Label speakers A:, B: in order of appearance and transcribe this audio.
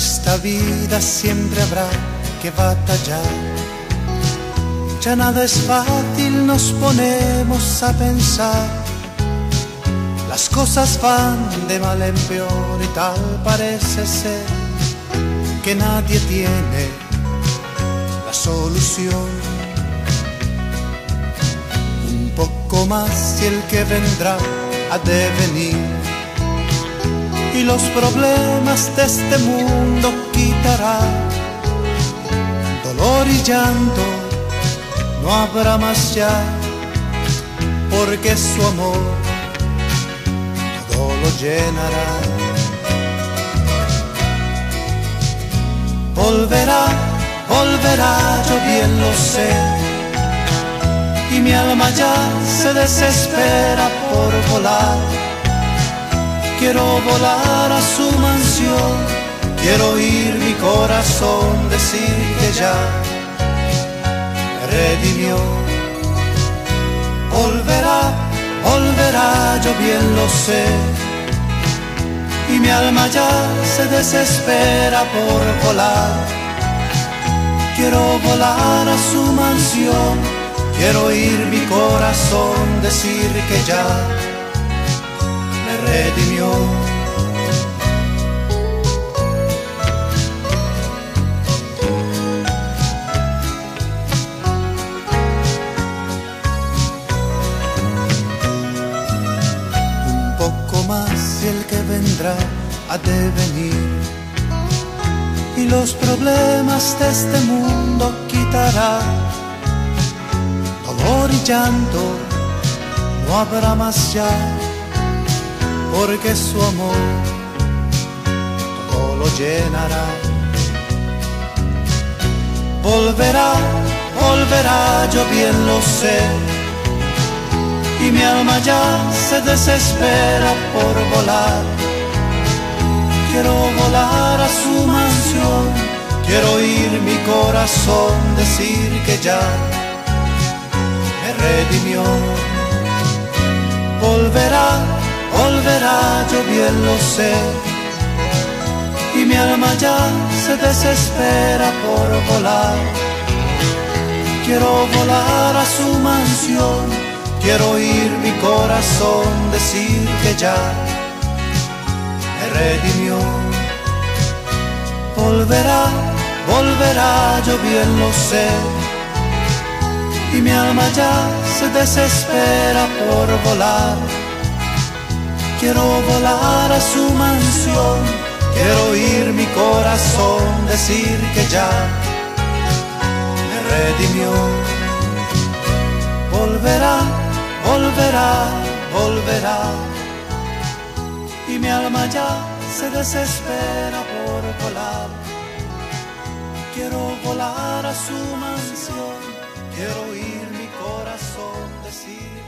A: esta vida siempre habrá que batallar. Ya nada es fácil, nos ponemos a pensar. Las cosas van de mal en peor y tal parece ser que nadie tiene la solución. Un poco más y el que vendrá ha de venir y los problemas de este mundo quitará. Dolor y llanto no habrá más ya, porque su amor todo lo llenará. Volverá, volverá, yo bien lo sé, y mi alma ya se desespera por volar Quiero volar a su mansión, quiero oír mi corazón decir que ya me redimió. Volverá, volverá, yo bien lo sé. Y mi alma ya se desespera por volar. Quiero volar a su mansión, quiero oír mi corazón decir que ya redimió. Un poco más y el que vendrá ha de venir y los problemas de este mundo quitará. Dolor y llanto no habrá más ya porque su amor todo lo llenará. Volverá, volverá, yo bien lo sé, y mi alma ya se desespera por volar. Quiero volar a su mansión, quiero oír mi corazón decir que ya me redimió. Volverá lo sé. Y mi alma ya se desespera por volar. Quiero volar a su mansión, quiero oír mi corazón decir que ya me redimió. Volverá, volverá, yo bien lo sé. Y mi alma ya se desespera por volar Quiero volar a su mansión, quiero oír mi corazón decir que ya me redimió. Volverá, volverá, volverá. Y mi alma ya se desespera por volar. Quiero volar a su mansión, quiero oír mi corazón decir